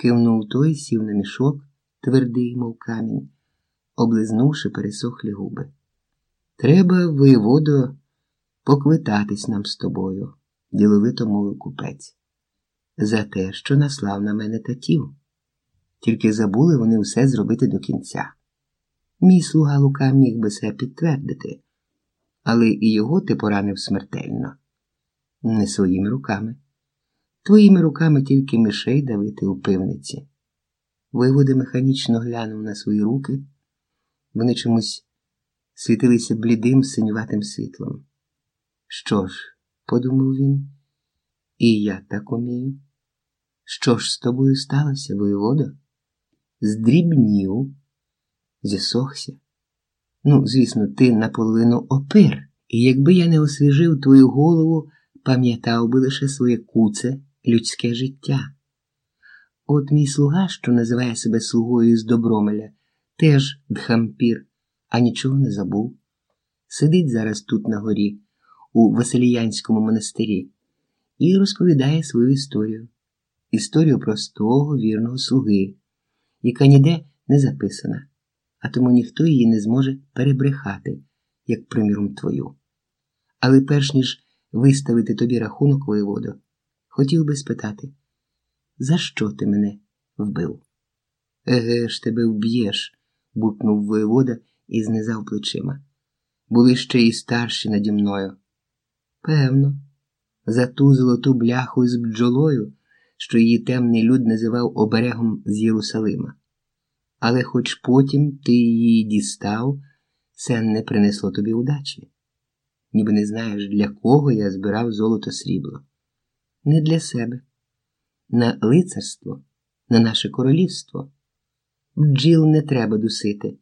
Кивнув той, сів на мішок, твердий, мов камінь, облизнувши пересохлі губи. Треба, воєводо, поквитатись нам з тобою, діловито мовив купець, за те, що наслав на мене татів. Тільки забули вони все зробити до кінця. Мій слуга Лука міг би це підтвердити, але і його ти поранив смертельно, не своїми руками. Твоїми руками тільки мишей давити у пивниці. Воєвода механічно глянув на свої руки, вони чомусь світилися блідим синюватим світлом. Що ж, подумав він, і я так умію. Що ж з тобою сталося, воєводо? Здрібнів, зісохся. Ну, звісно, ти наполовину опир, і якби я не освіжив твою голову, пам'ятав би лише своє куце людське життя. От мій слуга, що називає себе слугою з Добромеля, теж дхампір, а нічого не забув. Сидить зараз тут на горі, у Василіянському монастирі, і розповідає свою історію історію простого вірного слуги, яка ніде не записана, а тому ніхто її не зможе перебрехати, як приміром твою. Але перш ніж виставити тобі рахунок воєводо, хотів би спитати, за що ти мене вбив? Еге ж тебе вб'єш, буркнув воєвода і знизав плечима. Були ще й старші наді мною. Певно, за ту золоту бляху з бджолою, що її темний люд називав оберегом з Єрусалима. Але хоч потім ти її дістав, це не принесло тобі удачі. Ніби не знаєш, для кого я збирав золото срібло. Не для себе, на лицарство, на наше королівство. Бджіл не треба дусити,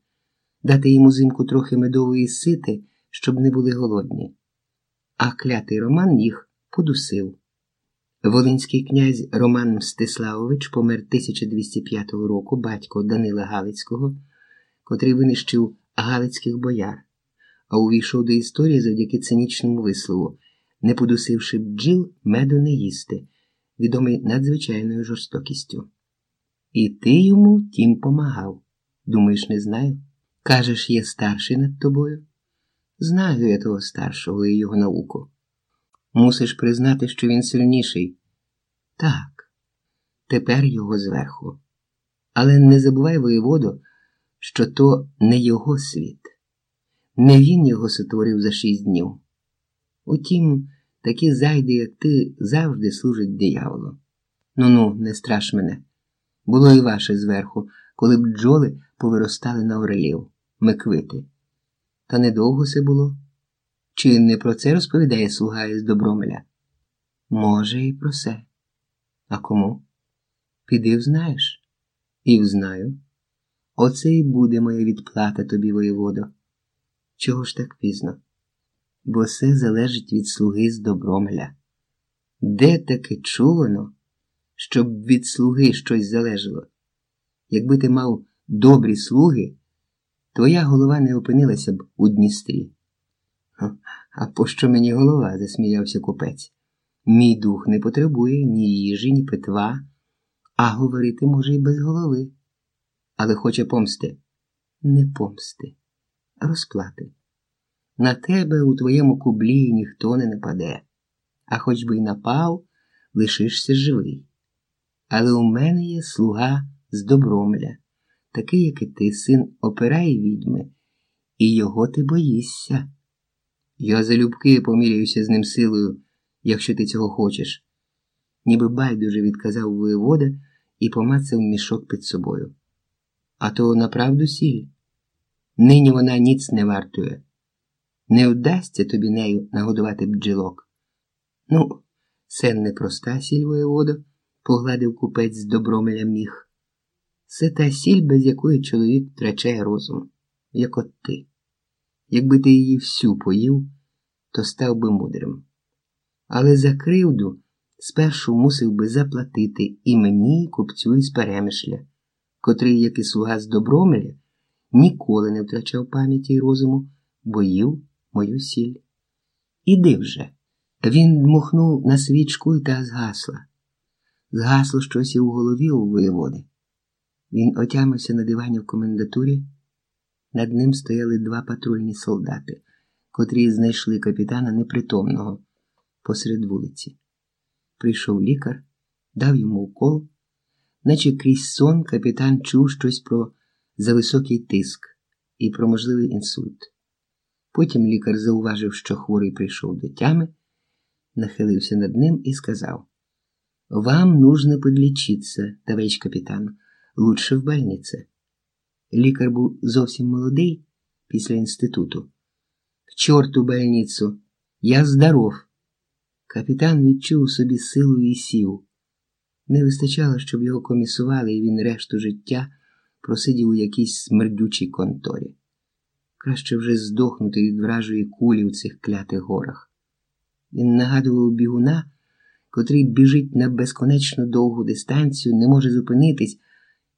дати їм узимку трохи медової сити, щоб не були голодні. А клятий Роман їх подусив. Волинський князь Роман Мстиславович помер 1205 року батько Данила Галицького, котрий винищив Галицьких бояр, а увійшов до історії завдяки цинічному вислову, не подусивши бджіл, меду не їсти, відомий надзвичайною жорстокістю. І ти йому тім помагав. Думаєш, не знаю? Кажеш, є старший над тобою? Знаю я того старшого і його науку. Мусиш признати, що він сильніший. Так, тепер його зверху. Але не забувай, воєводу, що то не його світ, не він його сотворив за шість днів. Утім, такі зайди, як ти, завжди служать дияволу. Ну ну, не страш мене. Було і ваше зверху, коли бджоли повиростали на орелів, меквити. Та недовго це було. Чи не про це розповідає слуга із Добромеля? Може, і про це. А кому? Піди взнаєш? І взнаю. Оце і буде моя відплата тобі, воєводо. Чого ж так пізно? Бо все залежить від слуги з Добромеля. Де таке чувано, щоб від слуги щось залежало? Якби ти мав добрі слуги, твоя голова не опинилася б у Дністрі. А пощо мені голова? засміявся купець. Мій дух не потребує ні їжі, ні питва, а говорити може й без голови. Але хоче помсти. Не помсти, розплати. На тебе у твоєму кублі ніхто не нападе, а хоч би й напав, лишишся живий. Але у мене є слуга з Добромля, такий, як і ти, син опера і відьми, і його ти боїшся. Я залюбки поміряюся з ним силою, якщо ти цього хочеш. Ніби байдуже відказав воєвода і помацав мішок під собою. А то направду сіль. Нині вона ніц не вартує. Не вдасться тобі нею нагодувати бджілок. Ну, це не проста сіль воєвода, погладив купець з добромеля міг. Це та сіль, без якої чоловік втрачає розум, як от ти. Якби ти її всю поїв, то став би мудрим. Але за кривду спершу мусив би заплатити і мені, і купцю із перемишля, котрий, як і слуга з добромеля, ніколи не втрачав пам'яті й розуму, бо їв мою сіль. Іди вже. Він дмухнув на свічку і та згасла. Згасло щось і у голові у воєводи. Він отямився на дивані в комендатурі. Над ним стояли два патрульні солдати, котрі знайшли капітана непритомного посеред вулиці. Прийшов лікар, дав йому укол, наче крізь сон капітан чув щось про зависокий тиск і про можливий інсульт. Потім лікар зауважив, що хворий прийшов до тями, нахилився над ним і сказав: Вам нужно подлічитися, товарищ капітан, лучше в больнице. Лікар був зовсім молодий після інституту. К чорту больницю, я здоров. Капітан відчув у собі силу і сів. Не вистачало, щоб його комісували, і він решту життя просидів у якійсь смердючій конторі. Краще вже здохнути від вражої кулі у цих клятих горах. Він нагадував бігуна, котрий біжить на безконечно довгу дистанцію, не може зупинитись.